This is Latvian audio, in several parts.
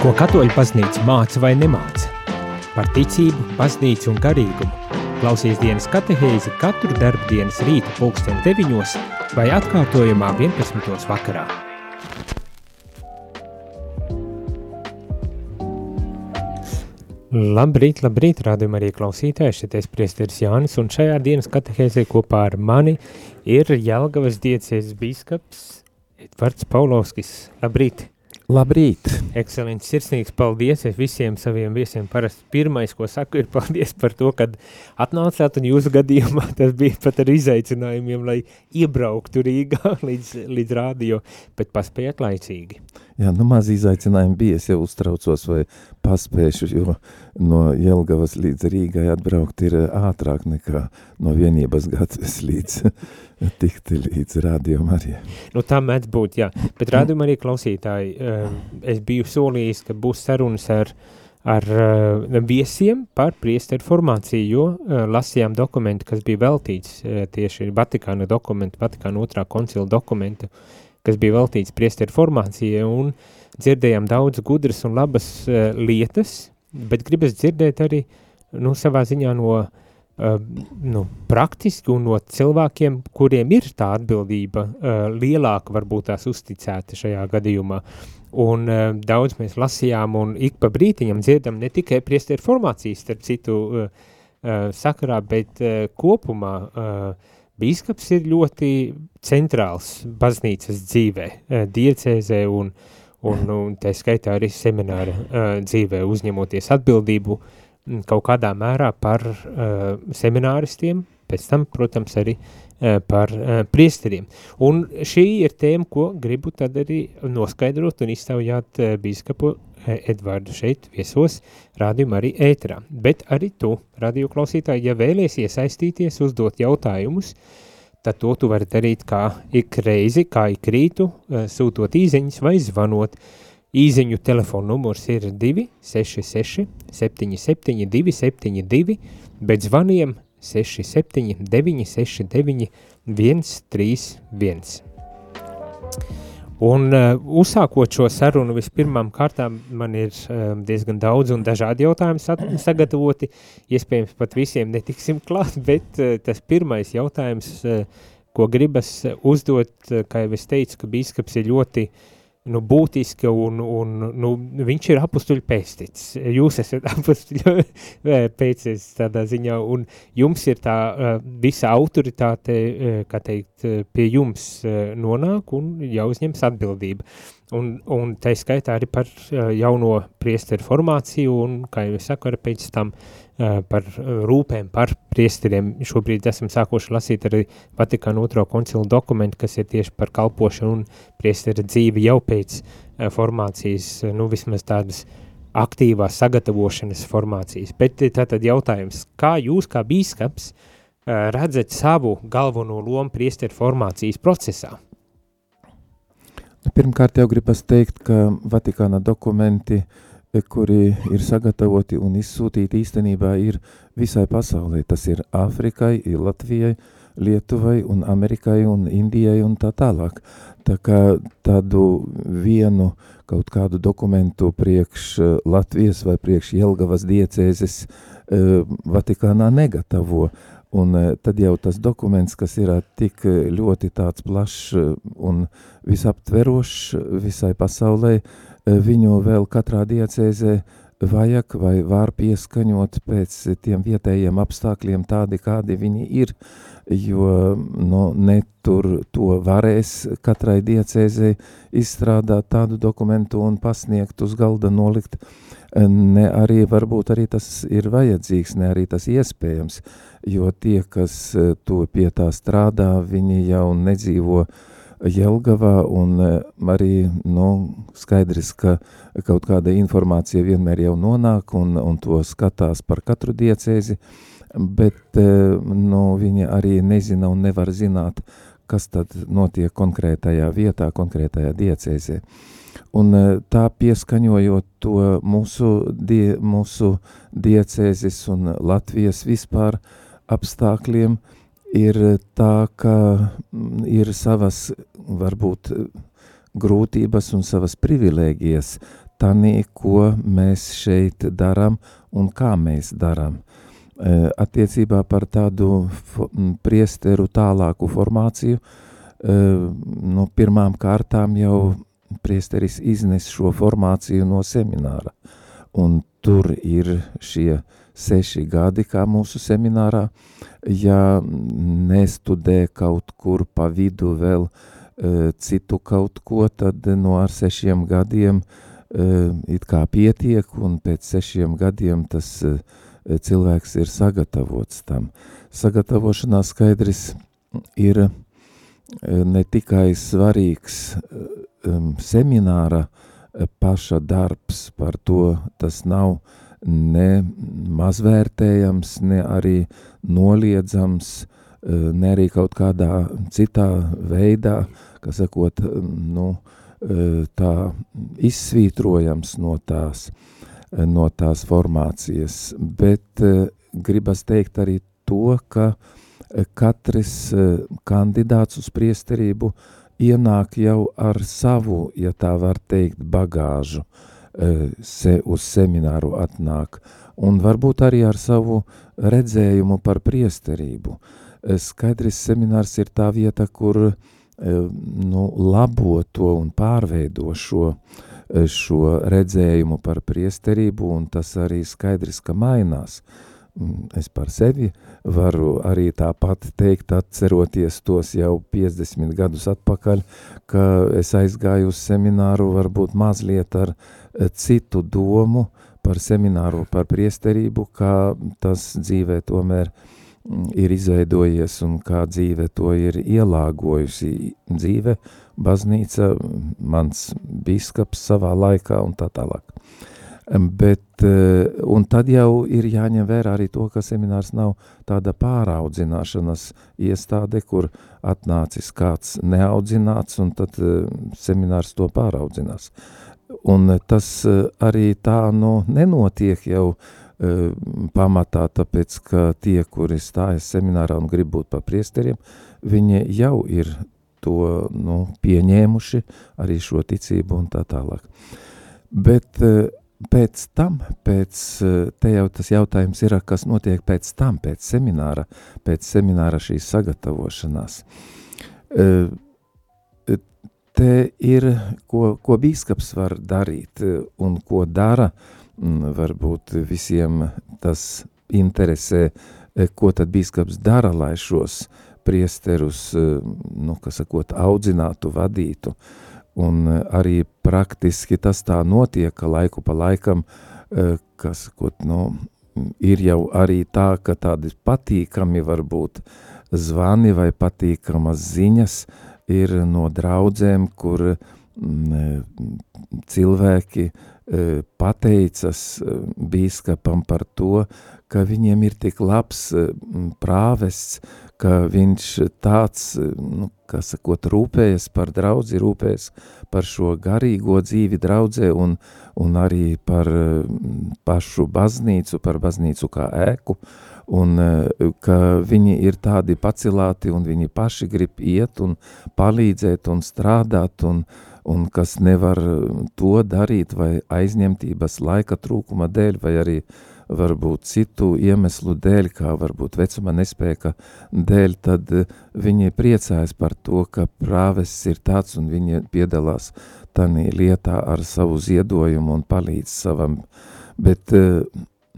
Ko katoļu paznīca māca vai nemāca? Par ticību, paznīcu un garīgumu. Klausies dienas katehēzi katru darbu dienas rīta pulksten 9 vai atkārtojumā 11. vakarā. Labrīt, labrīt, rādījumā arī klausītāji, šeit es priesteris Jānis, un šajā dienas katehēzē kopā ar mani ir Jelgavas diecēs bīskaps Edvards Paulovskis. Labrīt! Labrīt! Ekscelents, sirsnīgs paldies es visiem saviem viesiem. Parasti pirmais, ko saku, ir paldies par to, kad atnācāt un jūsu gadījumā tas bija pat ar izaicinājumiem, lai iebrauktu Rīgā līdz, līdz rādio, bet paspējat laicīgi. Jā, nu maz izaicinājumi bija, es jau uztraucos vai paspēšu, jo no Jelgavas līdz Rīgai atbraukt ir ātrāk nekā no vienības gads līdz tikt līdz rādījuma arī. Nu tā mēdz būt, jā, bet rādījuma arī klausītāji, eh, es biju solījis, ka būs sarunas ar, ar uh, viesiem par priesteru formāciju, jo uh, lasījām dokumentu, kas bija veltīts uh, tieši Vatikāna dokumentu, Vatikāna otrā koncila dokumentu, kas bija veltīts priesteru formācijai, un dzirdējām daudz gudras un labas uh, lietas, bet gribas dzirdēt arī, nu, savā ziņā no uh, nu, praktiski un no cilvēkiem, kuriem ir tā atbildība lielāka, varbūt tās uzticēta šajā gadījumā. Un daudz mēs lasījām un ik pa brītiņam dzirdam ne tikai priesteru formācijas, starp citu sakarā, bet kopumā bīskaps ir ļoti centrāls baznīcas dzīvē, diecēzē un, un, un tā skaitā arī semināra dzīvē uzņemoties atbildību uh, kaut kādā mērā par uh, semināristiem, pēc tam, protams, arī uh, par uh, priesteriem. Un šī ir tēma, ko gribu tad arī noskaidrot un iztaujāt uh, bīskapu Edvardu šeit viesos, rādījumu arī ēterā. Bet arī tu, radio klausītāji, ja vēlies iesaistīties, uzdot jautājumus, tad to tu vari darīt kā ik reizi, kā ik rītu, sūtot īziņas vai zvanot Īziņu telefona numurs ir 266 77 272, bet zvaniem 67 969 131. Un uh, uzsākot šo sarunu, vispirmām kārtām man ir uh, diezgan daudz un dažādi jautājumi sagatavoti. Iespējams, pat visiem netiksim klāt, bet uh, tas pirmais jautājums, uh, ko gribas uzdot, uh, kā jau es teicu, ka bīskaps ir ļoti uh, nu, būtiska un, un nu, viņš ir apustuļu pēstīts. Jūs esat apustuļu pēstīts tādā ziņā un jums ir tā visa autoritāte, kā teikt, pie jums nonāk un jāuzņems atbildība. Un, un tā skaitā arī par jauno priesteru formāciju un, kā jau es saku, arī pēc tam uh, par rūpēm par priesteriem. Šobrīd esam sākuši lasīt arī Vatikāna otro koncilu dokumentu, kas ir tieši par kalpošanu un priestera dzīvi jau pēc formācijas, nu vismaz tādas aktīvās sagatavošanas formācijas. Bet tātad jautājums, kā jūs kā bīskaps redzat savu galveno lomu priesteru formācijas procesā? Pirmkārt jau gribas teikt, ka Vatikāna dokumenti uh, kuri ir sagatavoti un izsūtīti īstenībā ir visai pasaulē. Tas ir Āfrikai, ir Latvijai, Lietuvai un Amerikai un Indijai un tā tālāk. Tā kā tādu vienu kaut kādu dokumentu priekš eh, Latvijas vai priekš Jelgavas diecēzes uh, Vatikānā negatavo. Un uh, tad jau tas dokuments, kas ir tik ļoti tāds plašs un visaptverošs visai pasaulē, uh, viņu vēl katrā diecēzē vajag vai var pieskaņot pēc tiem vietējiem apstākļiem tādi, kādi viņi ir, jo nu, ne tur to varēs katrai diecēzē izstrādāt tādu dokumentu un pasniegt uz galda nolikt, ne arī varbūt arī tas ir vajadzīgs, ne arī tas iespējams, jo tie, kas to pie tā strādā, viņi jau nedzīvo uh, Jelgavā, un e, arī nu, skaidrs, ka kaut kāda informācija vienmēr jau nonāk, un, un to skatās par katru diecēzi, bet e, nu, viņi arī nezina un nevar zināt, kas tad notiek konkrētajā vietā, konkrētajā diecēzē. Un e, tā pieskaņojot to mūsu, die, mūsu diecēzes un Latvijas vispār apstākļiem, ir tā, ka mm, ir savas varbūt grūtības un savas privilēģijas tanī, ko mēs šeit darām un kā mēs darām. Uh, attiecībā par tādu priesteru tālāku formāciju, uh, nu, pirmām kārtām jau priesteris iznes šo formāciju no semināra, un tur ir šie seši gadi kā mūsu seminārā, ja nestudē kaut kur pa vidu vēl uh, citu kaut ko, tad no ar sešiem gadiem uh, it kā pietiek, un pēc sešiem gadiem tas uh, cilvēks ir sagatavots tam. Sagatavošanās skaidrs ir ne tikai svarīgs semināra paša darbs, par to tas nav uh, ne mazvērtējams, ne arī noliedzams, eh, ne arī kaut kādā citā veidā, kas sakot, nu, eh, tā izsvītrojams no tās, eh, no tās formācijas, bet gribas teikt arī to, ka katrs kandidāts uz priesterību ienāk jau ar savu, ja tā var teikt, bagāžu, uh, E, se, uz semināru atnāk, un varbūt arī ar savu redzējumu par priesterību. E, skaidrs seminārs ir tā vieta, kur e, nu, labo to un pārveido šo, šo redzējumu par priesterību, un tas arī skaidrs, ka mainās. Mm, es par sevi varu arī tāpat teikt, atceroties tos jau 50 gadus atpakaļ, ka es aizgāju uz semināru varbūt mazliet ar uh, citu domu par semināru, par priesterību, kā tas dzīvē tomēr mm, ir izveidojies un kā dzīve to ir ielāgojusi. Dzīve, baznīca, mans biskaps savā laikā un tā tālāk. Bet, eh, un tad jau ir jāņem vērā arī to, ka seminārs nav tāda pāraudzināšanas iestāde, kur atnācis kāds neaudzināts, un tad eh, seminārs to pāraudzinās. Un tas eh, arī tā nu, nenotiek jau uh, pamatā, tāpēc ka tie, kuri stājas seminārā un grib būt par priesteriem, viņi jau ir to nu, pieņēmuši, arī šo ticību un tā tālāk. Bet uh, pēc tam, pēc, te jau tas jautājums ir, kas notiek pēc tam, pēc semināra, pēc semināra šīs sagatavošanās. Uh, te ir, ko, ko bīskaps var darīt e, un ko dara, varbūt visiem tas interesē, e, ko tad bīskaps dara, lai šos priesterus, e, nu, kas sakot, audzinātu, vadītu. Un arī praktiski tas tā notiek, ka laiku pa laikam, kas, ko, nu, ir jau arī tā, ka tādi patīkami varbūt zvani vai patīkamas ziņas, uh, ir no draudzēm, kur mm, cilvēki e, pateicas e, bīskapam par to, ka viņiem ir tik labs e, prāvests, ka viņš tāds, nu, kā sakot, rūpējas par draudzi, rūpējas par šo garīgo dzīvi draudzē un, un arī par pašu baznīcu, par baznīcu kā ēku, uh, un eh, ka viņi ir tādi pacilāti un viņi paši grib iet un palīdzēt un strādāt un, un kas nevar to darīt vai aizņemtības laika trūkuma dēļ vai arī varbūt citu iemeslu dēļ, kā varbūt vecuma nespēka dēļ, tad eh, viņi priecājas par to, ka prāves ir tāds un viņi piedalās tanī lietā ar savu ziedojumu un palīdz savam, bet eh,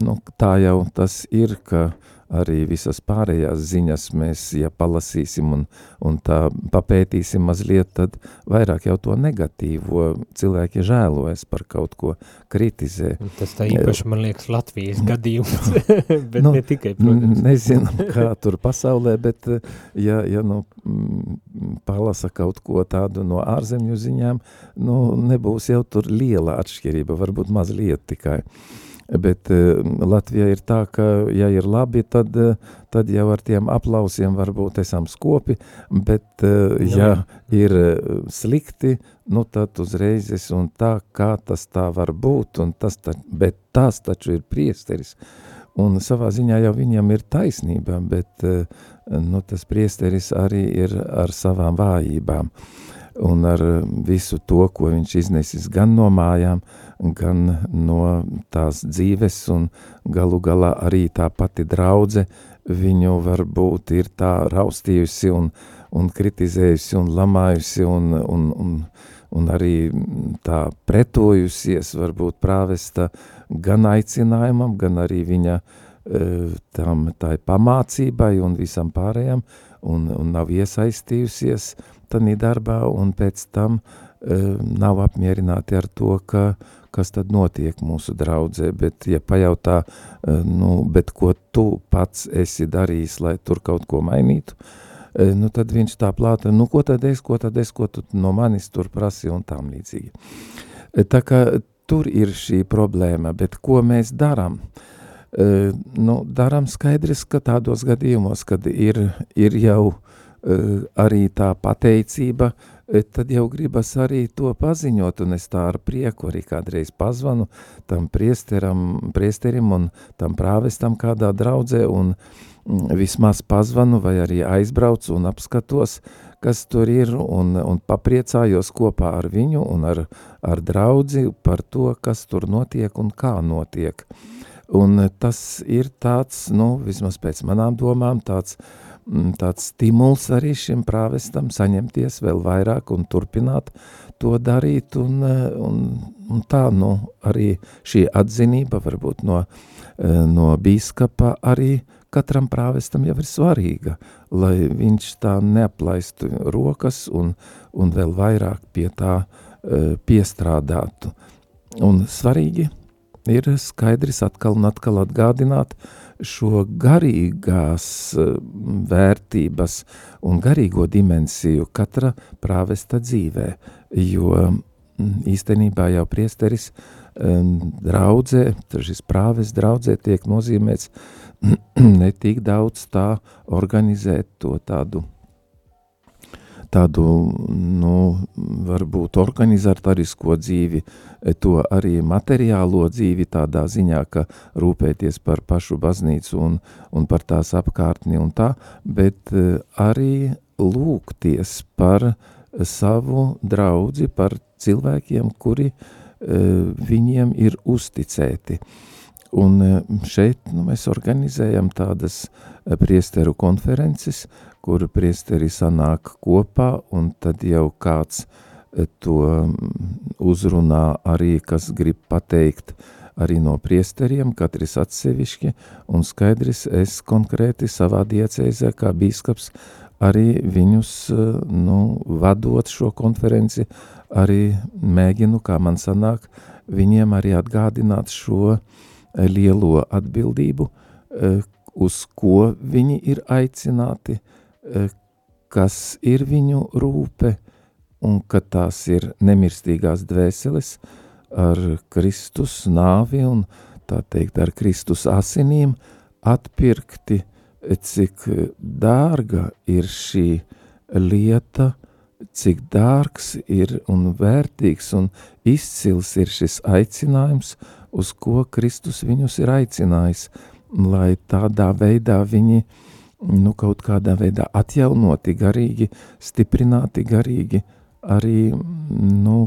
nu, tā jau tas ir, ka arī visas pārējās ziņas mēs, ja palasīsim un, un tā papētīsim mazliet, tad vairāk jau to negatīvo cilvēki žēlojas par kaut ko kritizē. Tas tā īpaši, man liekas, Latvijas gadījums, bet nu, ne tikai, protams. Nezinu, kā tur pasaulē, bet ja, ja nu palasa kaut ko tādu no ārzemju ziņām, nu nebūs jau tur liela atšķirība, varbūt mazliet tikai. Uh, bet uh, Latvija ir tā, ka, ja ir labi, tad, uh, tad jau ar tiem aplausiem varbūt esam skopi, bet, uh, ja ir slikti, nu tad uzreizes un tā, kā tas tā var būt, un tas ta, bet tas taču ir priesteris, un savā ziņā jau viņam ir taisnība, bet nu, tas priesteris arī ir ar savām vājībām. Un ar visu to, ko viņš iznesis gan no mājām, gan no tās dzīves, un galu galā arī tā pati draudze viņu varbūt ir tā raustījusi un, un kritizējusi un lamājusi un, un, un, un arī tā pretojusies varbūt prāvesta gan aicinājumam, gan arī viņa e, tam tai pamācībai un visam pārējām, un, un nav iesaistījusies tanī darbā, un pēc tam e, nav apmierināti ar to, ka, kas tad notiek mūsu draudzē, bet ja pajautā, e, nu, bet ko tu pats esi darījis, lai tur kaut ko mainītu, E, nu tad viņš tā plāta, nu ko tad es, ko tad es, ko tu no manis tur prasi un tām līdzīgi. Tā kā tur ir šī problēma, bet ko mēs daram? E, nu, daram skaidrs, ka tādos gadījumos, kad ir, ir jau arī tā pateicība, tad jau gribas arī to paziņot, un es tā ar prieku arī kādreiz pazvanu tam priesteram, priesterim un tam prāvestam kādā draudzē, un uh, vismaz pazvanu vai arī aizbraucu un apskatos, kas tur ir un, un papriecājos kopā ar viņu un ar, ar draudzi par to, kas tur notiek un kā notiek. Un tas ir tāds, nu, vismaz pēc manām domām, tāds, tāds stimuls arī šim prāvestam saņemties vēl vairāk un turpināt to darīt, un, un, un tā, nu, arī šī atzinība varbūt no, no bīskapa arī katram prāvestam jau ir svarīga, lai viņš tā neaplaistu rokas un, un vēl vairāk pie tā uh, piestrādātu. Un svarīgi ir skaidrs atkal un atkal atgādināt šo garīgās uh, vērtības un garīgo dimensiju katra prāvesta dzīvē, jo mm, īstenībā jau priesteris um, draudzē, šis prāves draudzē tiek nozīmēts ne tik daudz tā organizēt to tādu, tādu, nu, varbūt organizatorisko dzīvi, to arī materiālo dzīvi tādā ziņā, ka rūpēties par pašu baznīcu un, un par tās apkārtni un tā, bet eh, arī lūgties par savu draudzi, par cilvēkiem, kuri eh, viņiem ir uzticēti. Uh, Un e, šeit nu, mēs organizējam tādas e, priesteru konferences, kur priesteri sanāk kopā, un tad jau kāds e, to uzrunā arī, kas grib pateikt arī no priesteriem, katrs atsevišķi, un skaidrs es konkrēti savā diecēzē kā bīskaps arī viņus, nu, vadot šo konferenci, arī mēģinu, kā man sanāk, viņiem arī atgādināt šo uh, lielo atbildību, e, uz ko viņi ir aicināti, e, kas ir viņu rūpe, un ka tās ir nemirstīgās dvēseles ar Kristus nāvi un tā teikt ar Kristus asinīm atpirkti, cik dārga ir šī lieta, cik dārgs ir un vērtīgs un izcils ir šis aicinājums uz ko Kristus viņus ir aicinājis, lai tādā veidā viņi nu, kaut kādā veidā atjaunoti garīgi, stiprināti garīgi, arī nu,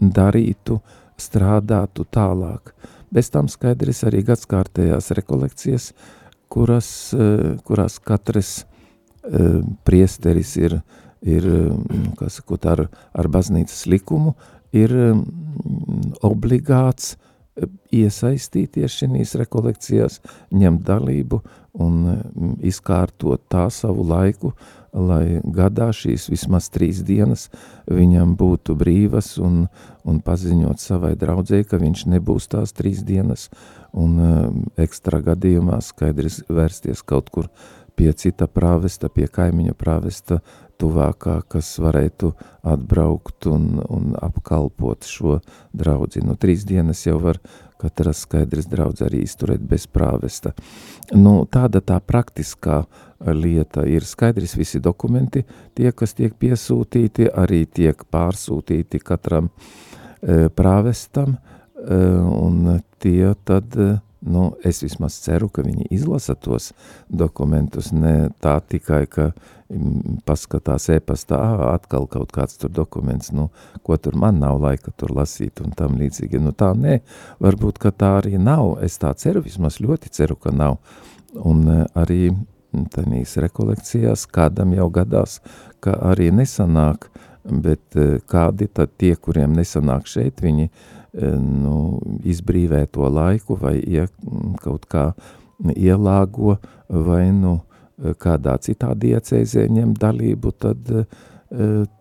darītu, strādātu tālāk. Bez tam skaidrs arī gadskārtējās rekolekcijas, kuras, kurās katrs priesteris ir, ir nu, sakot, ar, ar baznīcas likumu, ir obligāts uh, iesaistīties šīs rekolekcijās, ņemt dalību un mm, izkārtot tā savu laiku, lai gadā šīs vismaz trīs dienas viņam būtu brīvas un, un paziņot savai draudzēji, ka viņš nebūs tās trīs dienas un um, ekstra gadījumā skaidrs vērsties kaut kur pie cita prāvesta, pie kaimiņa prāvesta tuvākā, kas varētu atbraukt un, un apkalpot šo draudzi. Nu, trīs dienas jau var katras skaidrs draudz arī izturēt bez prāvesta. Nu, tāda tā praktiskā lieta ir skaidrs visi dokumenti, tie, kas tiek piesūtīti, arī tiek pārsūtīti katram e, prāvestam, e, un tie tad Nu, es vismaz ceru, ka viņi izlasa tos dokumentus, ne tā tikai, ka mm, paskatās e-pastā, atkal kaut kāds tur dokuments, nu, ko tur man nav laika tur lasīt un tam līdzīgi. Nu, tā nē, varbūt, ka tā arī nav. Es tā ceru, vismaz ļoti ceru, ka nav. Un e, arī tenīs rekolekcijās kādam jau gadās, ka arī nesanāk, bet e, kādi tad tie, kuriem nesanāk šeit, viņi nu, izbrīvē to laiku vai ie, kaut kā ielāgo vai nu kādā citā diecēzē ņem dalību, tad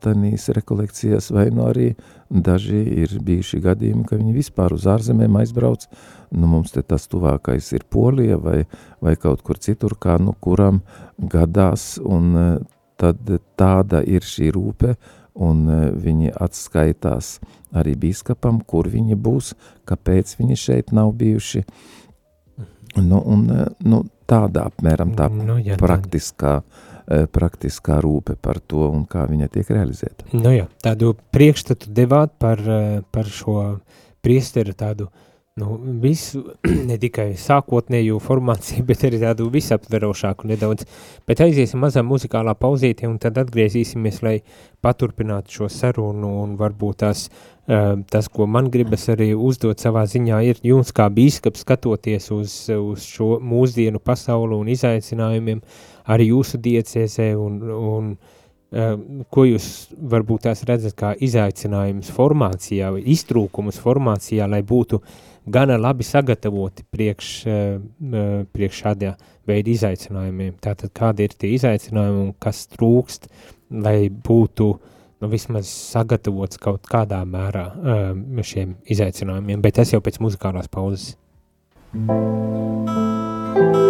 tanīs rekolekcijas vai nu arī daži ir bijuši gadījumi, ka viņi vispār uz ārzemēm aizbrauc, nu mums te tas tuvākais ir Polija vai, vai kaut kur citur, kā nu kuram gadās, un tad tāda ir šī rūpe, un viņi atskaitās arī biskupam, kur viņi būs, kāpēc viņi šeit nav bijuši. Nu, un, eh, nu, tāda apmēram tā nu, jā, praktiskā, tā. praktiskā rūpe par to un kā viņa tiek realizēta. Nu jā, tādu priekšstatu devāt par, par šo priesteru tādu uh, nu, visu, ne tikai sākotnējo formāciju, bet arī tādu visaptverošāku nedaudz. Bet aiziesim mazā muzikālā pauzītē un tad atgriezīsimies, lai paturpinātu šo sarunu un varbūt tās, uh, tas, ko man gribas arī uzdot savā ziņā, ir jums kā bīskaps skatoties uz, uz šo mūsdienu pasaulu un izaicinājumiem arī jūsu diecēzē un, un uh, ko jūs varbūt tās redzat kā izaicinājums formācijā, iztrūkumus formācijā, lai būtu uh, gana labi sagatavoti priekš, eh, eh, priekš šādā veida izaicinājumiem. Tātad kādi ir tie izaicinājumi un kas trūkst, lai būtu nu, vismaz sagatavots kaut kādā mērā eh, šiem izaicinājumiem, bet tas jau pēc muzikālās pauzes. Thank you.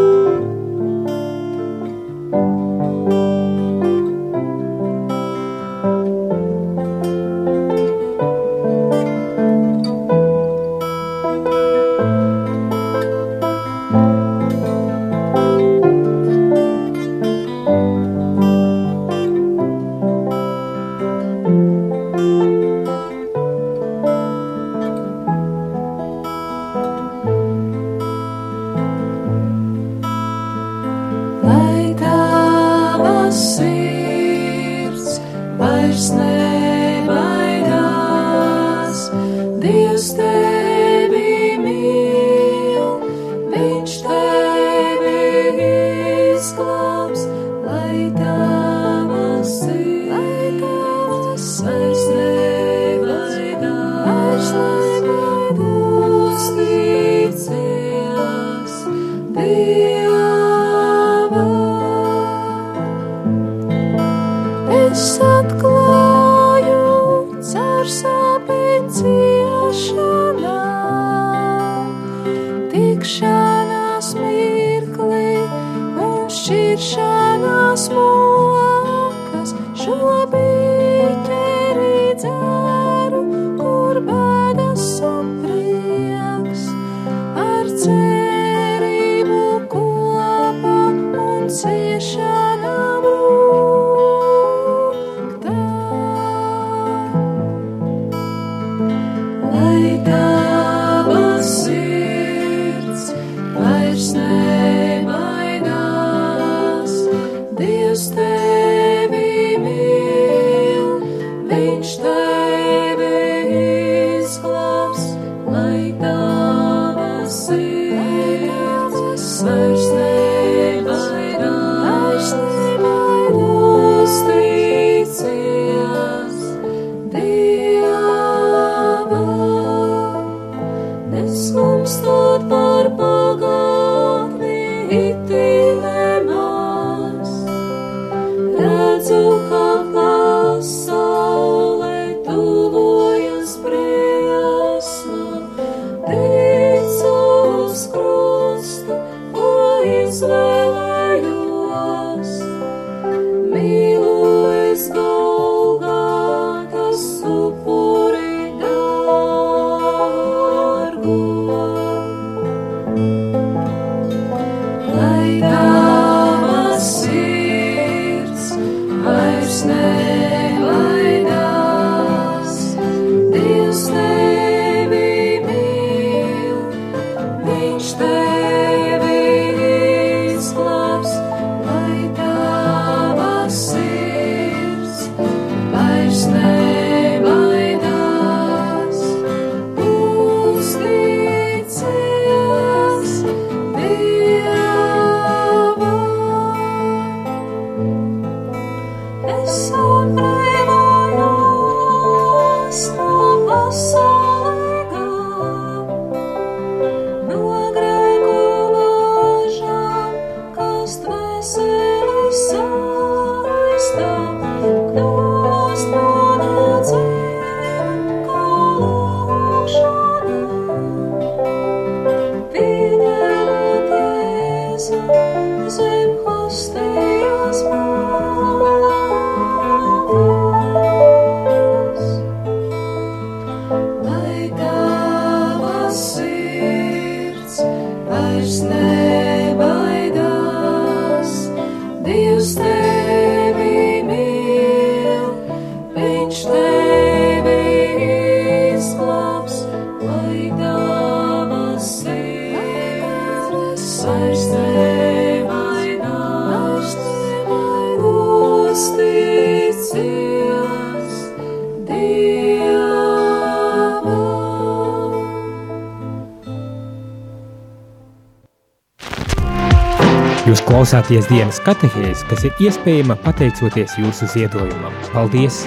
Klausāties dienas katehēs, kas ir iespējama pateicoties jūsu ziedojumam. Paldies!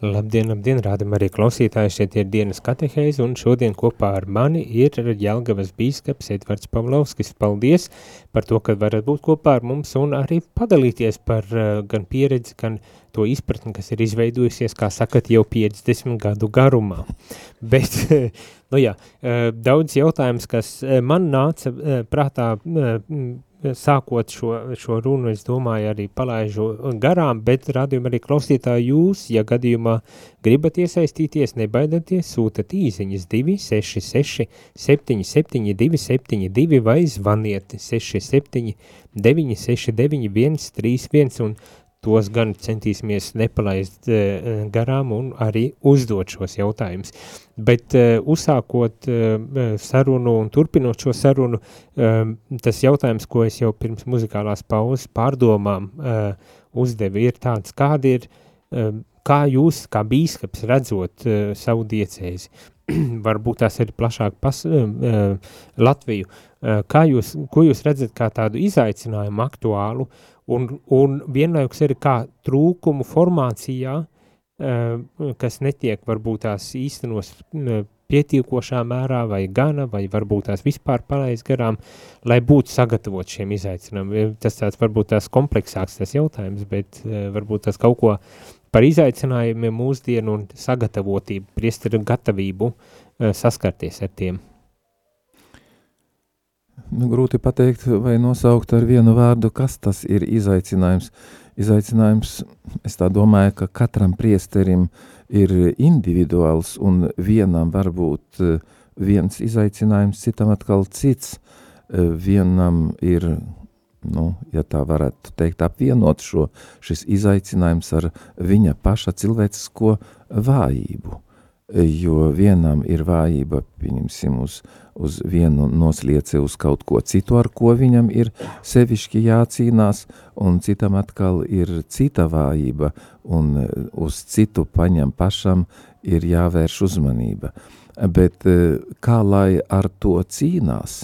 Labdien, labdien, rādam arī klausītāji, šeit ir dienas katehēze, un šodien kopā ar mani ir Jelgavas bīskaps Edvards Pavlovskis. Paldies par to, ka varat būt kopā ar mums un arī padalīties par uh, gan pieredzi, gan to izpratni, kas ir izveidojusies, kā sakat, jau 50 gadu garumā. Bet Nu jā, daudz jautājums, kas man nāca prātā sākot šo, šo runu, es domāju, arī palaižu garām, bet radījumā arī klausītāji jūs, ja gadījumā gribat iesaistīties, nebaidieties, sūtat īziņas 266 772 72 vai zvaniet 67 969 131 un tos gan centīsimies nepalaist uh, garām un arī uzdot šos jautājumus. Bet uh, uzsākot uh, sarunu un turpinot šo sarunu, tas jautājums, ko es jau pirms muzikālās pauzes pārdomām uzdevu, ir tāds, kādi ir, kā jūs, kā bīskaps, redzot savu diecēzi, varbūt tās ir plašāk pas, Latviju, kā jūs, ko jūs redzat kā tādu izaicinājumu aktuālu un, un vienlaikus arī kā trūkumu formācijā, uh, kas netiek varbūt tās īstenos pietiekošā mērā vai gana, vai varbūt tās vispār palaist garām, lai būtu sagatavot šiem izaicinājumiem. Tas tāds varbūt tās kompleksāks tas jautājums, bet uh, varbūt tas kaut ko par izaicinājumiem mūsdienu un sagatavotību, priesteru gatavību uh, saskarties ar tiem. Nu, grūti pateikt vai nosaukt ar vienu vārdu, kas tas ir izaicinājums. Izaicinājums, es tā domāju, ka katram priesterim ir individuāls un vienam var būt eh, viens izaicinājums, citam atkal cits. Eh, vienam ir, nu, ja tā varētu teikt, apvienot šo, šis izaicinājums ar viņa paša cilvēcisko vājību jo vienam ir vājība, pieņemsim, uz, uz vienu noslieci uz kaut ko citu, ar ko viņam ir sevišķi jācīnās, un citam atkal ir cita vājība, un uz citu paņem pašam ir jāvērš uzmanība. Bet e, kā lai ar to cīnās?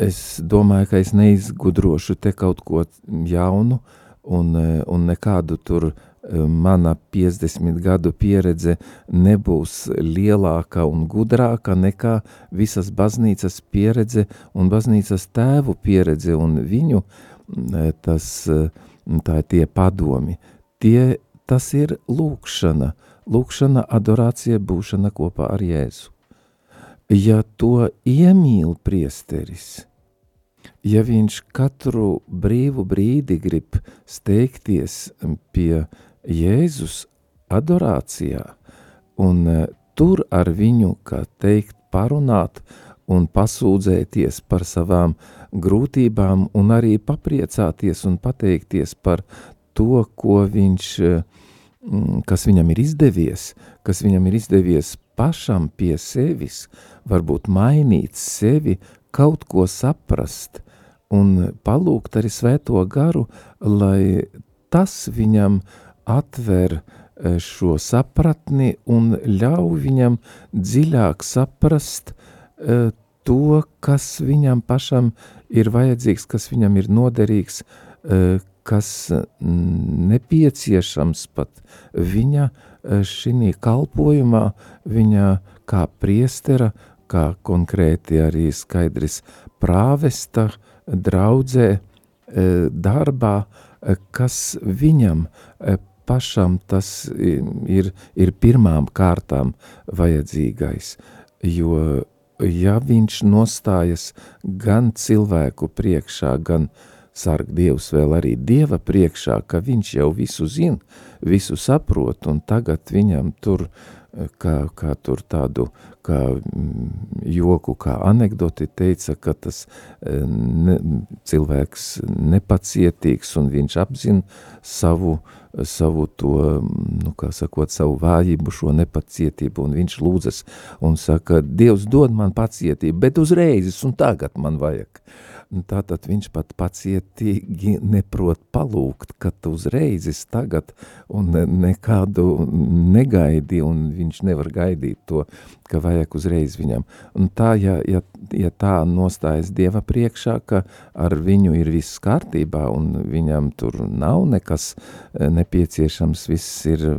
Es domāju, ka es neizgudrošu te kaut ko jaunu, un, e, un nekādu tur uh, mana 50 gadu pieredze nebūs lielāka un gudrāka nekā visas baznīcas pieredze un baznīcas tēvu pieredze un viņu tas, tā ir tie padomi. Tie, tas ir lūkšana, lūkšana, adorācija, būšana kopā ar Jēzu. Ja to iemīl priesteris, ja viņš katru brīvu brīdi grib steigties pie uh, Jēzus adorācijā un e, tur ar viņu, kā teikt, parunāt un pasūdzēties par savām grūtībām un arī papriecāties un pateikties par to, ko viņš, e, kas viņam ir izdevies, kas viņam ir izdevies pašam pie sevis, varbūt mainīt sevi, kaut ko saprast un palūgt arī svēto garu, lai tas viņam uh, atver eh, šo sapratni un ļauj viņam dziļāk saprast uh, to, kas viņam pašam ir vajadzīgs, kas viņam ir noderīgs, uh, kas nepieciešams pat viņa šī kalpojumā, viņa kā priestera, kā konkrēti arī skaidrs prāvesta draudzē darbā, kas viņam pašam tas ir, ir pirmām kārtām vajadzīgais, jo ja viņš nostājas gan cilvēku priekšā, gan sarg Dievs vēl arī Dieva priekšā, ka viņš jau visu zina, visu saprot, un tagad viņam tur uh, kā, kā tur tādu kā mm, joku, kā anekdoti teica, ka tas e, ne, cilvēks nepacietīgs un viņš apzina savu, savu to, nu kā sakot, savu vājību, šo nepacietību un viņš lūdzas un saka, Dievs dod man pacietību, bet uzreizes un tagad man vajag. Tātad viņš pat pacietīgi neprot palūgt, ka tu uzreizes tagad un nekādu negaidi, un viņš nevar gaidīt to, ka vajag uzreiz viņam. Un tā, ja, ja, ja tā nostājas Dieva priekšā, ka ar viņu ir viss kārtībā, un viņam tur nav nekas eh, nepieciešams, viss ir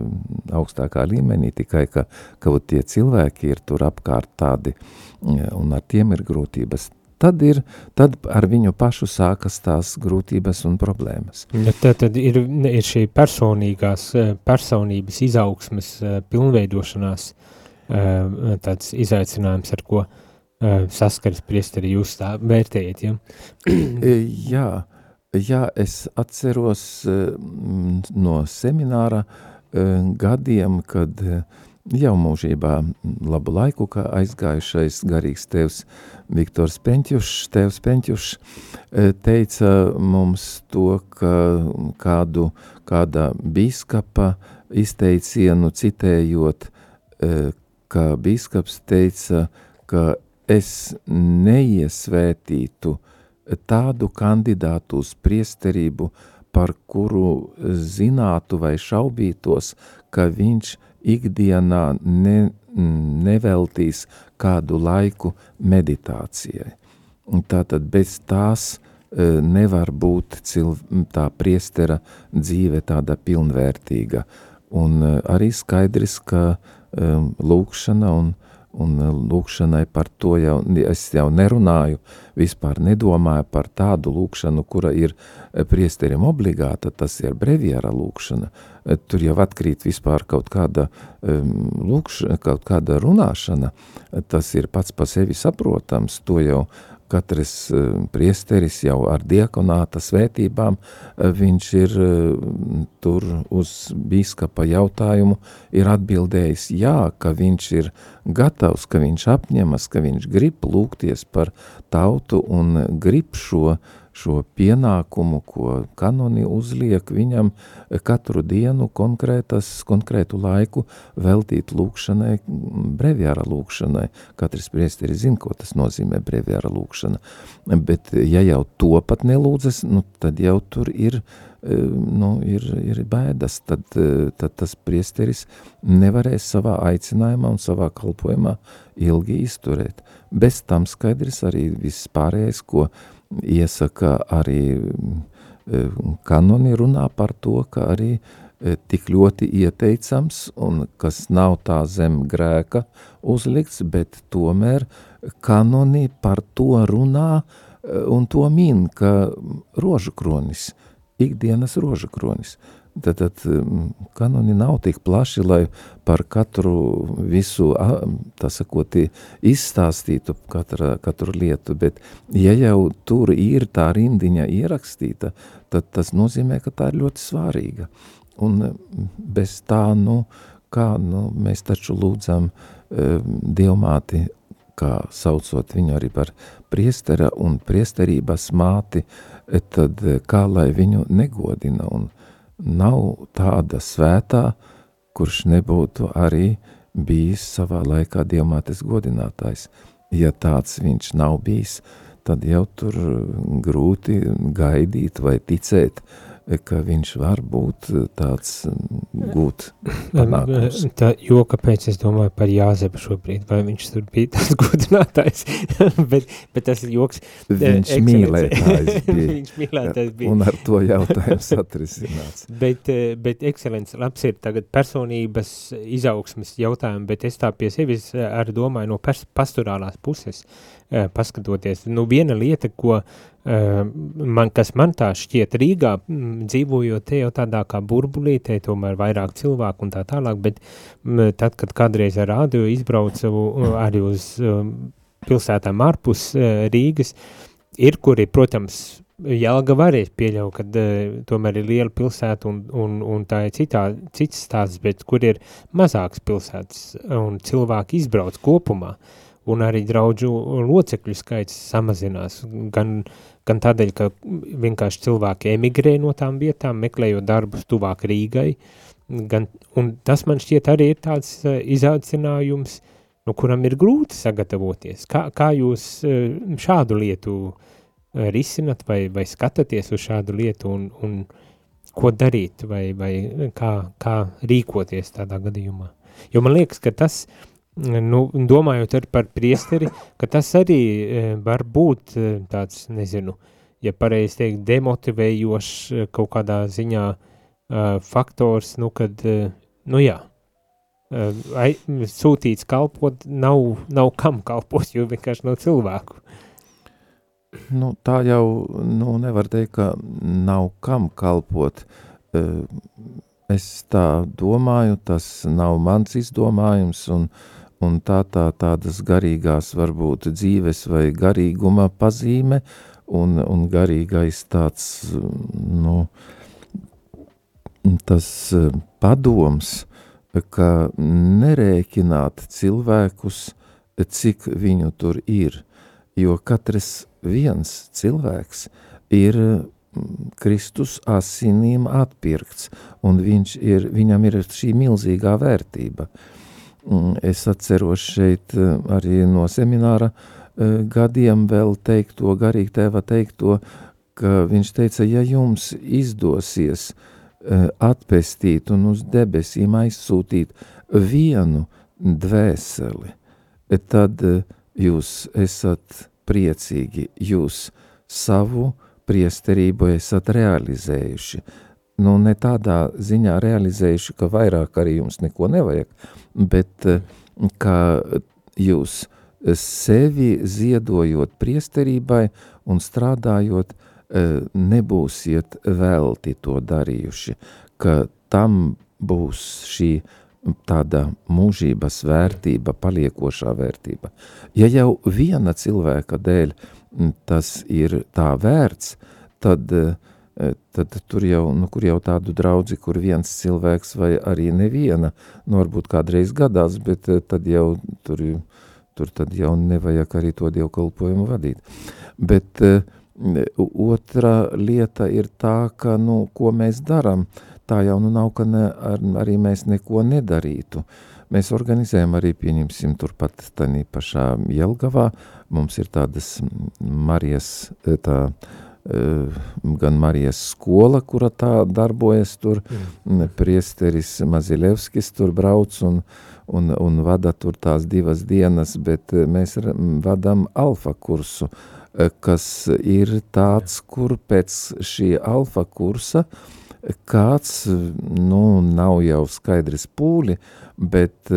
augstākā līmenī, tikai ka kaut tie cilvēki ir tur apkārt tādi, un ar tiem ir grūtības tad, ir, tad ar viņu pašu sākas tās grūtības un problēmas. Ja tad, tad ir, ir šī personīgās, eh, personības izaugsmes eh, pilnveidošanās eh, tāds izaicinājums, ar ko saskaras priesteri jūs tā vērtējat, ja? jā, jā, es atceros no semināra gadiem, kad jau mūžībā labu laiku, kā aizgājušais garīgs tevs Viktors Peņķušs, tevs Peņķušs, e, teica mums to, ka kādu, kāda biskapa izteicienu citējot, e, ka biskaps teica, ka es neiesvētītu tādu kandidātu uz priesterību, par kuru zinātu vai šaubītos, ka viņš ikdienā ne, neveltīs kādu laiku meditācijai. Tātad bez tās e, nevar būt cilv, tā priestera dzīve tāda pilnvērtīga. Un e, arī skaidrs, ka um, lūkšana un, un lūkšanai par to jau, es jau nerunāju, vispār nedomāju par tādu lūkšanu, kura ir priesterim obligāta, tas ir breviāra lūkšana, tur jau atkrīt vispār kaut kāda, um, lūkš, kaut kāda runāšana, tas ir pats pa sevi saprotams, to jau katrs priesteris jau ar diakonāta svētībām, viņš ir tur uz bīskapa jautājumu ir atbildējis jā, ka viņš ir gatavs, ka viņš apņemas, ka viņš grib lūgties par tautu un grib šo uh, šo pienākumu, ko kanoni uzliek viņam katru dienu konkrētas, konkrētu laiku veltīt lūkšanai, breviāra lūkšanai. Katrs priesteris zina, ko tas nozīmē breviāra lūkšana, bet ja jau to pat nelūdzas, nu, tad jau tur ir, e, nu, ir, ir bēdas, tad, e, tad tas priesteris nevarēs savā aicinājumā un savā kalpojumā ilgi izturēt. Bez tam skaidrs arī viss pārējais, ko iesaka arī e, kanoni runā par to, ka arī e, tik ļoti ieteicams un kas nav tā zem grēka uzlikts, bet tomēr kanoni par to runā e, un to min, ka rožu kronis, ikdienas rožu kronis. Tad, tad kanoni nav tik plaši, lai par katru visu, sakot, izstāstītu katra, katru lietu, bet ja jau tur ir tā rindiņa ierakstīta, tad tas nozīmē, ka tā ir ļoti svārīga. Un bez tā, nu, kā, nu, mēs taču lūdzam um, Dievmāti, kā saucot viņu arī par priestera un priesterības māti, tad kā lai viņu negodina un nav tāda svētā, kurš nebūtu arī bijis savā laikā dievmātes godinātājs. Ja tāds viņš nav bijis, tad jau tur grūti gaidīt vai ticēt ka viņš var būt tāds gūt panākums. Tā, jo, kāpēc es domāju par Jāzepu šobrīd, vai viņš tur bija tas gudinātājs, bet, bet tas ir joks. Viņš mīlētājs bija. viņš mīlētājs bija. Un ar to jautājums atrisināts. bet, bet ekscelents, labs ir tagad personības izaugsmes jautājumi, bet es tā pie sevis arī domāju no pastorālās puses, paskatoties. Nu, viena lieta, ko uh, man, kas man tā šķiet Rīgā, dzīvojot te jau tādā kā burbulītē, tomēr vairāk cilvēku un tā tālāk, bet tad, kad kādreiz ar rādio izbraucu arī uz pilsētām ārpus Rīgas, ir, kuri, protams, Jelga varēs pieļaut, ka uh, tomēr ir liela pilsēta un, un, un tā ir citā, cits stāsts, bet kur ir mazāks pilsētas un cilvēki izbrauc kopumā un arī draudžu locekļu skaits samazinās, gan gan tādēļ, ka vienkārši cilvēki emigrē no tām vietām, meklējot darbus tuvāk Rīgai, gan, un tas man šķiet arī ir tāds uh, izaicinājums, no kuram ir grūti sagatavoties. Kā, kā jūs uh, šādu lietu uh, risinat vai, vai skatāties uz šādu lietu un, un ko darīt vai, vai kā, kā rīkoties tādā gadījumā? Jo man liekas, ka tas uh, nu, domājot arī par priesteri, ka tas arī e, var būt e, tāds, nezinu, ja pareizi teikt, demotivējošs e, kaut kādā ziņā faktors, nu, kad, nu jā, ai, sūtīts kalpot, nav, nav kam kalpot, jo vienkārši nav cilvēku. Nu, tā jau nu, nevar teikt, ka nav kam kalpot. Es tā domāju, tas nav mans izdomājums, un uh, un tā tā tādas garīgās varbūt dzīves vai garīguma pazīme, un, un garīgais tāds, nu, tas eh, padoms, ka nerēķināt cilvēkus, cik viņu tur ir, jo katrs viens cilvēks ir mm, Kristus asinīm atpirkts, un viņš ir, viņam ir šī milzīgā vērtība. Uh, es atceros šeit eh, arī no semināra eh, gadiem vēl teikto, garīgi tēva teikto, ka viņš teica, ja jums izdosies eh, atpestīt un uz debesīm aizsūtīt vienu dvēseli, tad jūs esat priecīgi, jūs savu priesterību esat realizējuši nu, ne tādā ziņā realizējuši, ka vairāk arī jums neko nevajag, bet eh, ka jūs sevi ziedojot priesterībai un strādājot, eh, nebūsiet velti to darījuši, ka tam būs šī tāda mūžības vērtība, paliekošā vērtība. Ja jau viena cilvēka dēļ tas ir tā vērts, tad uh, tad tur jau, nu, kur jau tādu draudzi, kur viens cilvēks vai arī neviena, nu, varbūt kādreiz gadās, bet e, tad jau tur, tur tad jau nevajag arī to dievkalpojumu vadīt. Bet uh, otra lieta ir tā, ka, nu, ko mēs daram, tā jau nu nav, ka ne, ar, arī mēs neko nedarītu. Mēs organizējam arī, pieņemsim, turpat tanī pašā Jelgavā, mums ir tādas Marijas, tā, Eh, gan Marijas skola, kura tā darbojas tur, mm. priesteris Mazilevskis tur brauc un, un, un vada tur tās divas dienas, bet eh, mēs vadam alfa kursu, eh, kas ir tāds, kur pēc šī alfa kursa kāds, nu, nav jau skaidrs pūli, bet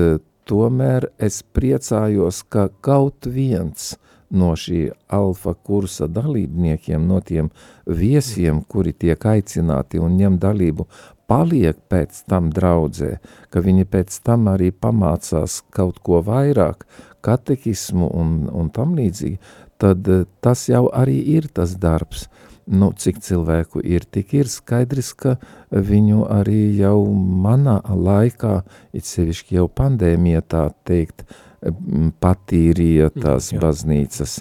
tomēr es priecājos, ka kaut viens no šī alfa kursa dalībniekiem, no tiem viesiem, kuri tiek aicināti un ņem dalību, paliek pēc tam draudzē, ka viņi pēc tam arī pamācās kaut ko vairāk, katekismu un, un tam līdzīgi, tad eh, tas jau arī ir tas darbs. Nu, cik cilvēku ir, tik ir skaidrs, ka viņu arī jau manā laikā, it sevišķi jau pandēmija tā teikt, uh, patīrīja tās Jā. baznīcas.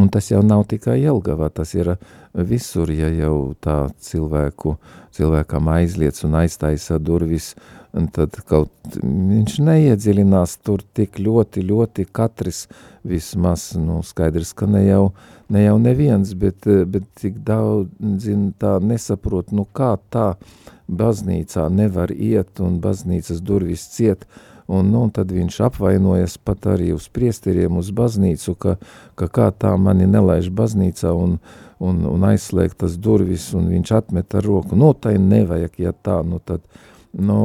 Un tas jau nav tikai Jelgavā, tas ir visur, ja jau tā cilvēku, cilvēkam aizliec un aiztaisa durvis, un tad kaut viņš neiedziļinās tur tik ļoti, ļoti katrs vismaz, nu, skaidrs, ka ne jau, ne jau neviens, bet, bet tik daudz, tā nesaprot, nu kā tā baznīcā nevar iet un baznīcas durvis ciet, uh, un, nu, un tad viņš apvainojas pat arī uz priesteriem, uz baznīcu, ka, ka kā tā mani nelaiž baznīcā un, un, un aizslēgt tas durvis, un viņš atmet ar roku, nu, tai nevajag, ja tā, nu, tad, nu,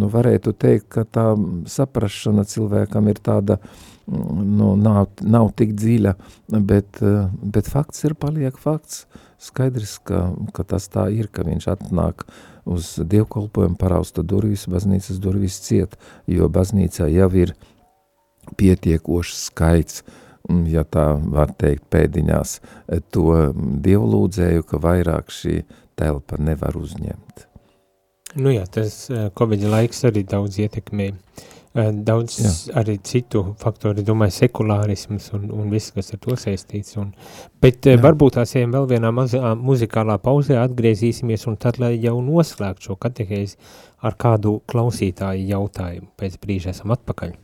nu varētu teikt, ka tā saprašana cilvēkam ir tāda, nu, nav, nav tik dziļa, bet, bet fakts ir paliek fakts, skaidrs, ka, ka tas tā ir, ka viņš atnāk uz dievkalpojumu parausta durvis, baznīcas durvis ciet, jo baznīcā jau ir pietiekošs skaits, ja tā var teikt pēdiņās, to dievlūdzēju, ka vairāk šī telpa nevar uzņemt. Nu jā, tas eh, Covid laiks arī daudz ietekmē Eh, daudz Jā. arī citu faktoru, domāju, sekulārisms un, un viss, kas ar to saistīts. Un, bet Jā. varbūt tās ejam vēl vienā mazā muzikālā pauzē, atgriezīsimies un tad, lai jau noslēgt šo katehēzi ar kādu klausītāju jautājumu. Pēc brīža esam atpakaļ.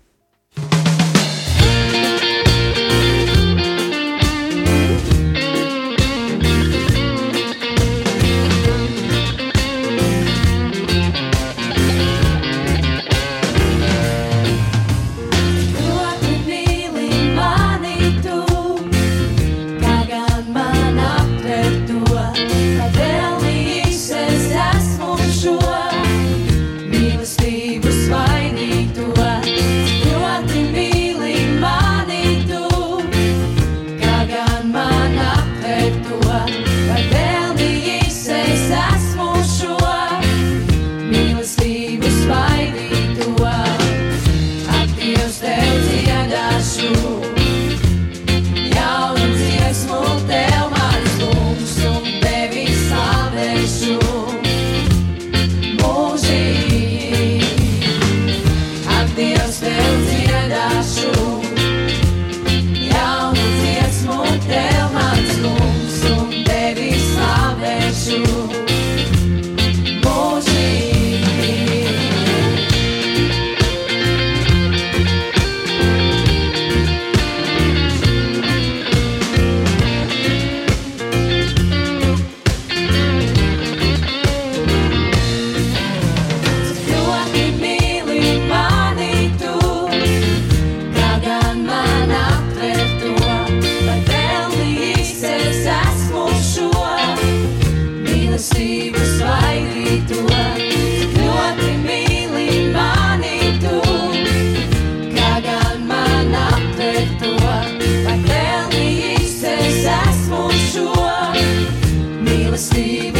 ты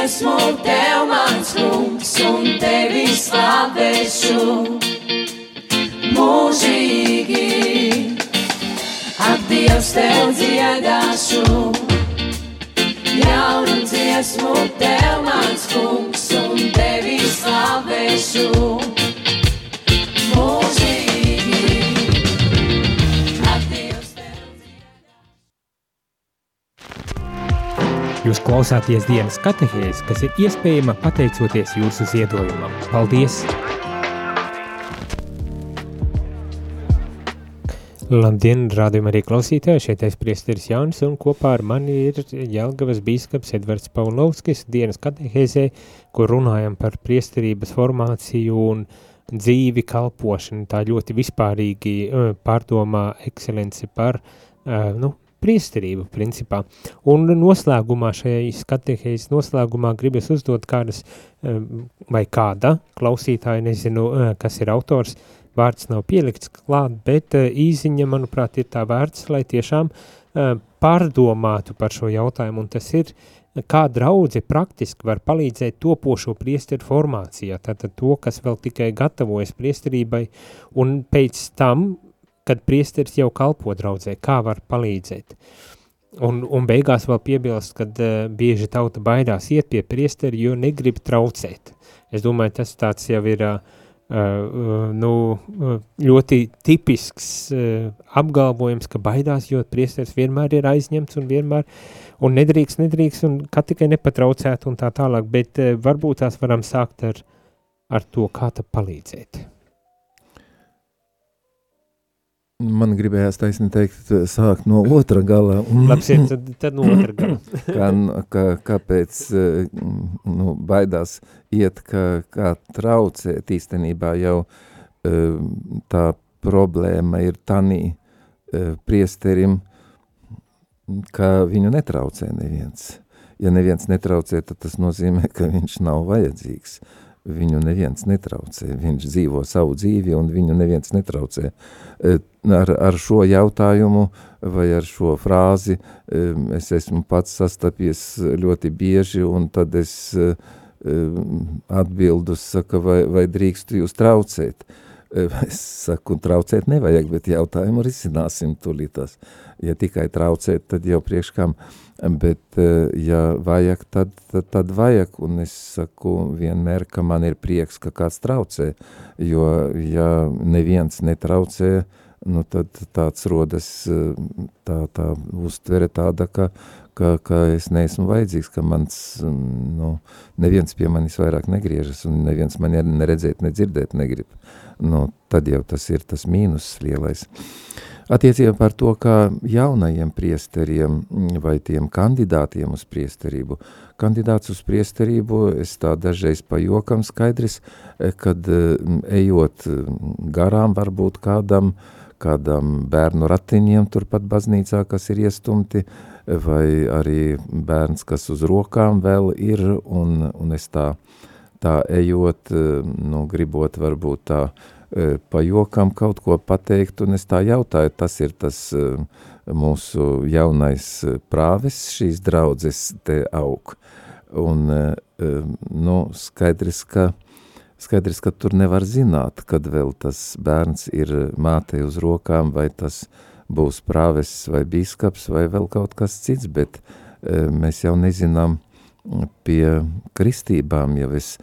dziesmu tev mans kungs un tevi slavēšu mūžīgi. Ak, Dievs, tev dziedāšu jaunu dziesmu tev mans kungs. Klausāties dienas katehēs, kas ir iespējama pateicoties jūsu ziedojumam. Paldies! Labdien, rādījumā arī klausītāji, šeit es priesteris Jānis un kopā ar mani ir Jelgavas bīskaps Edvards Paulovskis dienas katehēzē, kur runājam par priesterības formāciju un dzīvi kalpošanu, tā ļoti vispārīgi pārdomā ekscelenci par, nu, priesterību, principā. Un noslēgumā, šajā skatehējas noslēgumā gribas uzdot kādas, vai kāda klausītāja, nezinu, kas ir autors, vārds nav pielikts klāt, bet īziņa, manuprāt, ir tā vērts, lai tiešām pārdomātu par šo jautājumu, un tas ir, kā draudze praktiski var palīdzēt topošo priesteru formācijā, tātad to, kas vēl tikai gatavojas priesterībai, un pēc tam kad priesteris jau kalpo draudzē, kā var palīdzēt. Un, un beigās vēl piebilst, ka uh, bieži tauta baidās iet pie priesteri, jo negrib traucēt. Es domāju, tas tāds jau ir uh, uh, nu, ļoti tipisks uh, apgalvojums, ka baidās, jo priesteris vienmēr ir aizņemts un vienmēr, un nedrīkst, nedrīkst, un kā tikai nepatraucēt un tā tālāk, bet uh, varbūt tās varam sākt ar, ar to, kā tad palīdzēt. Man gribējās taisni teikt, sākt no otra gala. Labs ir, tad, tad no otra gala. kā, kā, kāpēc nu, baidās iet, ka, kā traucēt īstenībā jau tā problēma ir tanī priesterim, ka viņu netraucē neviens. Ja neviens netraucē, tad tas nozīmē, ka viņš nav vajadzīgs. Uh, viņu neviens netraucē, viņš dzīvo savu dzīvi un viņu neviens netraucē. E, ar, ar šo jautājumu vai ar šo frāzi e, es esmu pats sastapies ļoti bieži un tad es e, atbildu, saka, vai, vai drīkstu jūs traucēt. Es saku, traucēt nevajag, bet jautājumu risināsim tulītās. Ja tikai traucēt, tad jau priekškām bet eh, ja vajag, tad, tad, tad vajag, un es saku vienmēr, ka man ir prieks, ka kāds traucē, jo ja neviens netraucē, nu tad tāds rodas eh, tā, tā uztvere tāda, ka, ka, ka es neesmu vajadzīgs, ka mans, nu, neviens pie manis vairāk negriežas, un neviens man neredzēt, nedzirdēt negrib. Nu, tad jau tas ir tas mīnus lielais. Uh, Attiecībā par to, kā jaunajiem priesteriem vai tiem kandidātiem uz priesterību. Kandidāts uz priesterību, es tā dažreiz pajokam skaidrs, e, kad ejot garām varbūt kādam, kādam bērnu ratiņiem turpat baznīcā, kas ir iestumti, vai arī bērns, kas uz rokām vēl ir, un, un es tā, tā ejot, nu, gribot varbūt tā, uh, E, pa jokam kaut ko pateikt, un es tā jautāju, tas ir tas e, mūsu jaunais prāvis, šīs draudzes te aug. Un, nu, skaidrs, ka, skaidrs, ka tur nevar zināt, kad vēl tas bērns ir mātei uz rokām, vai tas būs prāves vai bīskaps vai vēl kaut kas cits, bet mēs jau nezinām pie kristībām, jau es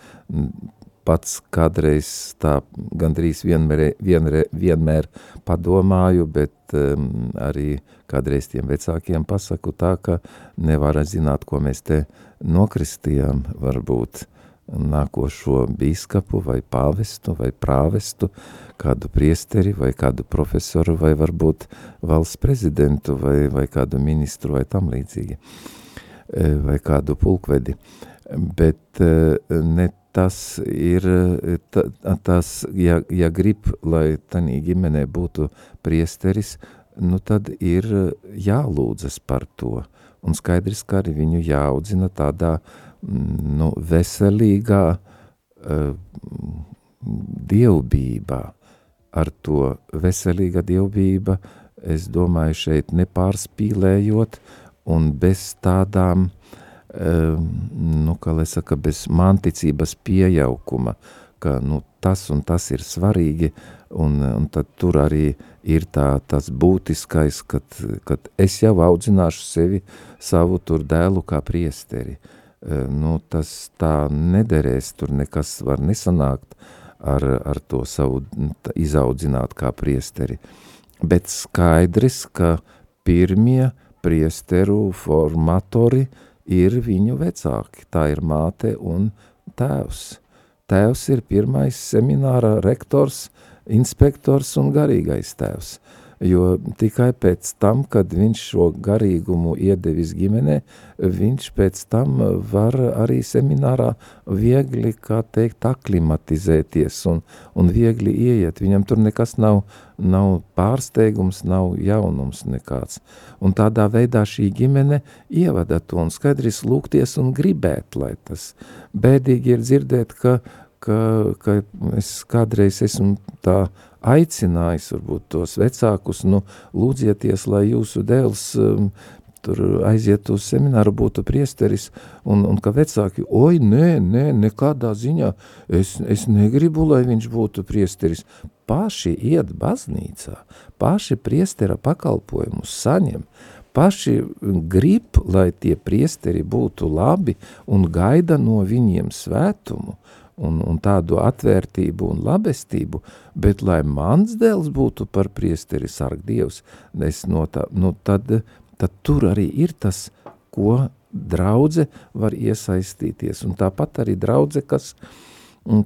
pats kādreiz tā gandrīz vienmēr, vienmēr, vienmēr padomāju, bet um, arī kādreiz tiem vecākiem pasaku tā, ka nevar zināt, ko mēs te nokristījām, varbūt nākošo bīskapu vai pāvestu vai prāvestu, kādu priesteri vai kādu profesoru vai varbūt valsts prezidentu vai, vai kādu ministru vai tam līdzīgi, e, vai kādu pulkvedi. Bet e, ne tas ir, ta, tas, ja, ja grib, lai tanī ģimenē būtu priesteris, nu tad ir jālūdzas par to. Un skaidrs, ka arī viņu jāaudzina tādā nu, veselīgā uh, dievbībā. Ar to veselīga dievbība, es domāju, šeit nepārspīlējot un bez tādām Ehm, nu, kā lai saka, bez manticības piejaukuma, ka nu, tas un tas ir svarīgi, un, un tad tur arī ir tā, tas būtiskais, kad, kad es jau audzināšu sevi, savu tur dēlu kā priesteri. Ehm, nu, tas tā nederēs, tur nekas var nesanākt ar, ar to savu izaudzināt kā priesteri. Bet skaidrs, ka pirmie priesteru formatori uh, ir viņu vecāki. Tā ir māte un tēvs. Tēvs ir pirmais semināra rektors, inspektors un garīgais tēvs. Jo tikai pēc tam, kad viņš šo garīgumu iedevis ģimenē, viņš pēc tam var arī seminārā viegli, kā teikt, aklimatizēties un, un viegli ieiet. Viņam tur nekas nav, nav pārsteigums, nav jaunums nekāds. Un tādā veidā šī ģimene ievada to un skaidrs lūgties un gribēt, lai tas bēdīgi ir dzirdēt, ka, ka, ka es kādreiz esmu tā aicinājis varbūt tos vecākus, nu, lūdzieties, lai jūsu dēls um, tur aiziet uz semināru, būtu priesteris, un, un ka vecāki, oi, nē, nē, nekādā ziņā, es, es negribu, lai viņš būtu priesteris. Paši iet baznīcā, paši priestera pakalpojumus saņem, paši grib, lai tie priesteri būtu labi un gaida no viņiem svētumu, un, un tādu atvērtību un labestību, bet lai mans dēls būtu par priesteri sarg Dievs, es no tā, nu tad, tad tur arī ir tas, ko draudze var iesaistīties, un tāpat arī draudze, kas,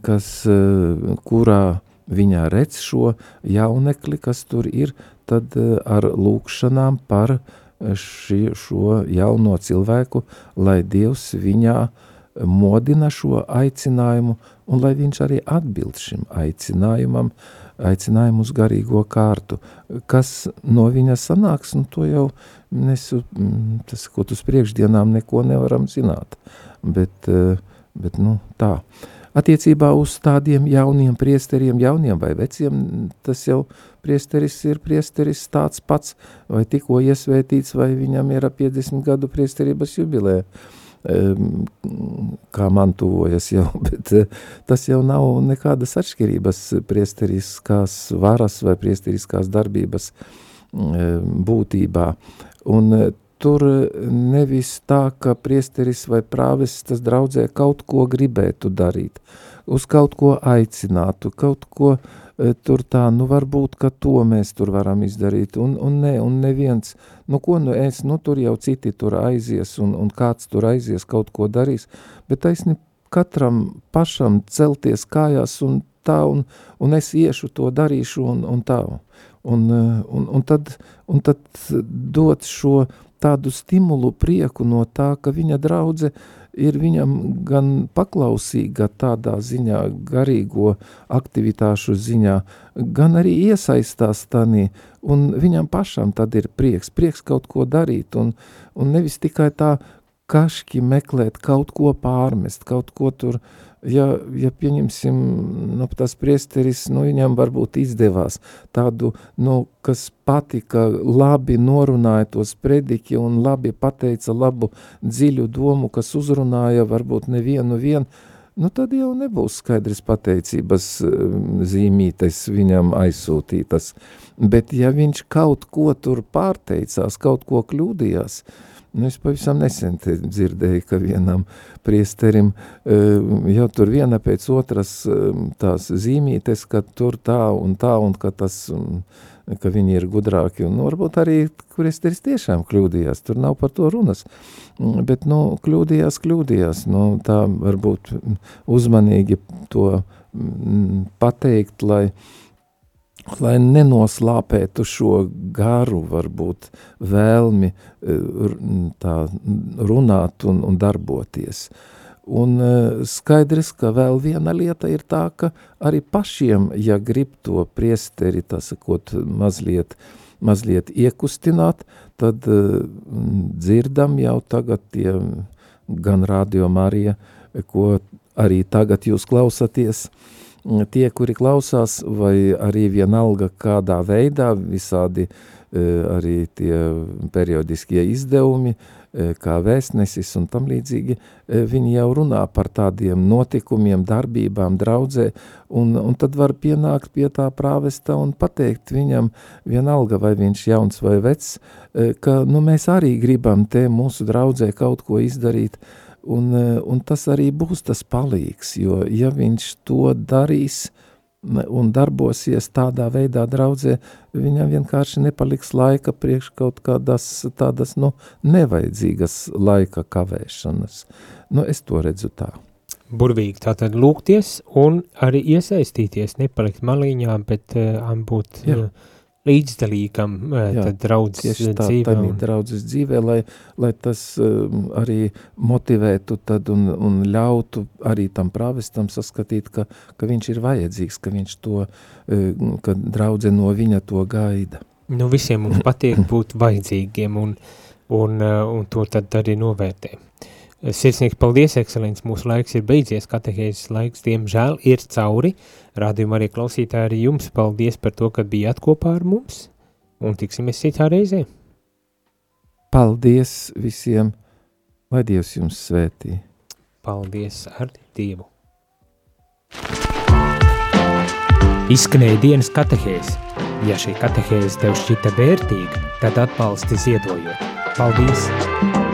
kas eh, kurā viņā redz šo jaunekli, kas tur ir, tad eh, ar lūkšanām par ši, šo jauno cilvēku, lai Dievs viņā uh, modina šo aicinājumu, un lai viņš arī atbild šim aicinājumam, aicinājumu uz garīgo kārtu. Kas no viņa sanāks, nu to jau nesu, mm, tas, ko uz priekšdienām neko nevaram zināt, bet, eh, bet nu tā. Attiecībā uz tādiem jauniem priesteriem, jauniem vai veciem, tas jau priesteris ir priesteris tāds pats, vai tikko iesvētīts, vai viņam ir ap 50 gadu priesterības jubilē. Uh, kā man tuvojas jau, bet eh, tas jau nav nekādas atšķirības priesteriskās varas vai priesteriskās darbības būtībā. Un eh, tur nevis tā, ka priesteris vai prāvis tas draudzē kaut ko gribētu darīt, uz kaut ko aicinātu, kaut ko uh, tur tā, nu varbūt, ka to mēs tur varam izdarīt, un, un ne, un neviens, nu ko nu es, nu tur jau citi tur aizies, un, un kāds tur aizies, kaut ko darīs, bet taisni katram pašam celties kājās un tā, un, un es iešu to darīšu, un, un tā, un, e, un, un, tad, un tad dot šo tādu stimulu prieku no tā, ka viņa draudze uh, ir viņam gan paklausīga tādā ziņā, garīgo aktivitāšu ziņā, gan arī iesaistās tanī, un viņam pašam tad ir prieks, prieks kaut ko darīt, un, un nevis tikai tā kaški meklēt, kaut ko pārmest, kaut ko tur uh, ja, ja pieņemsim, nu, tas priesteris, nu, viņam varbūt izdevās tādu, nu, kas patika, labi norunāja tos prediki un labi pateica labu dziļu domu, kas uzrunāja varbūt nevienu vien, nu, tad jau nebūs skaidrs pateicības um, zīmītes viņam aizsūtītas. Bet ja viņš kaut ko tur pārteicās, kaut ko kļūdījās, uh, Nu, es pavisam nesen dzirdēju, ka vienam priesterim uh, jau tur viena pēc otras uh, tās zīmītes, ka tur tā un tā, un ka tas, ka viņi ir gudrāki, un varbūt arī priesteris tiešām kļūdījās, tur nav par to runas, bet, nu, kļūdījās, kļūdījās, nu, tā varbūt uzmanīgi to pateikt, lai, lai nenoslāpētu šo garu, varbūt vēlmi eh, tā runāt un, un darboties. Un eh, skaidrs, ka vēl viena lieta ir tā, ka arī pašiem, ja grib to priesteri, tā sakot, mazliet, mazliet iekustināt, tad dzirdam jau tagad tie gan radio Marija, ko arī tagad jūs klausaties, uh, tie, kuri klausās, vai arī vienalga kādā veidā, visādi e, arī tie periodiskie izdevumi, e, kā vēstnesis un tam līdzīgi, e, viņi jau runā par tādiem notikumiem, darbībām, draudzē, un, un tad var pienākt pie tā prāvesta un pateikt viņam, vienalga vai viņš jauns vai vecs, ka nu, mēs arī gribam te mūsu draudzē kaut ko izdarīt, Un, eh, un tas arī būs tas palīgs, jo ja viņš to darīs un darbosies tādā veidā draudzē, viņam vienkārši nepaliks laika priekš kaut kādas tādas, nu, nevajadzīgas laika kavēšanas. Nu, es to redzu tā. Burvīgi tātad lūgties un arī iesaistīties, nepalikt malīņā, bet uh, būt uh, līdzdalīgam draudzes dzīvē. un- draudzes dzīvē, lai, lai tas um, arī motivētu tad un, un ļautu arī tam prāvestam saskatīt, ka, ka viņš ir vajadzīgs, ka viņš to, uh, ka draudze no viņa to gaida. Nu, visiem mums patīk būt vajadzīgiem un, un, uh, un to tad arī novērtē. Sirsnīgs paldies, ekscelents, mūsu laiks ir beidzies, katehēzes laiks, diemžēl, ir cauri. Rādījumā arī klausītāji arī jums paldies par to, ka bijāt kopā ar mums, un tiksimies citā reizē. Paldies visiem, lai Dievs jums svētī. Paldies ar Dievu! Izskanēja dienas katehēze. Ja šī katehēze tev šķita vērtīga, tad atbalsti ziedojot. Paldies!